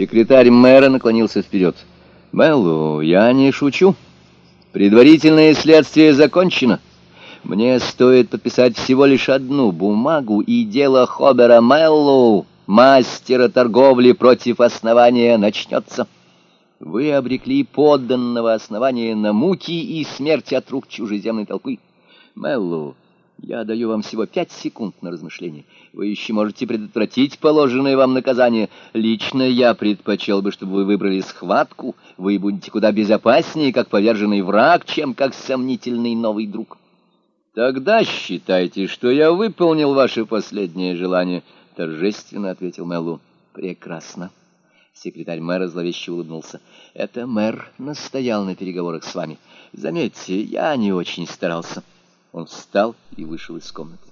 Секретарь мэра наклонился вперед. «Мэллоу, я не шучу. Предварительное следствие закончено. Мне стоит подписать всего лишь одну бумагу, и дело Хобера Мэллоу, мастера торговли против основания, начнется. Вы обрекли подданного основания на муки и смерть от рук чужеземной толпы. Мэллоу, я даю вам всего пять секунд на размышление. Вы еще можете предотвратить положенное вам наказание. Лично я предпочел бы, чтобы вы выбрали схватку. Вы будете куда безопаснее, как поверженный враг, чем как сомнительный новый друг. Тогда считайте, что я выполнил ваше последнее желание, торжественно ответил Мэллу. Прекрасно. Секретарь мэра зловеще улыбнулся. Это мэр настоял на переговорах с вами. Заметьте, я не очень старался. Он встал и вышел из комнаты.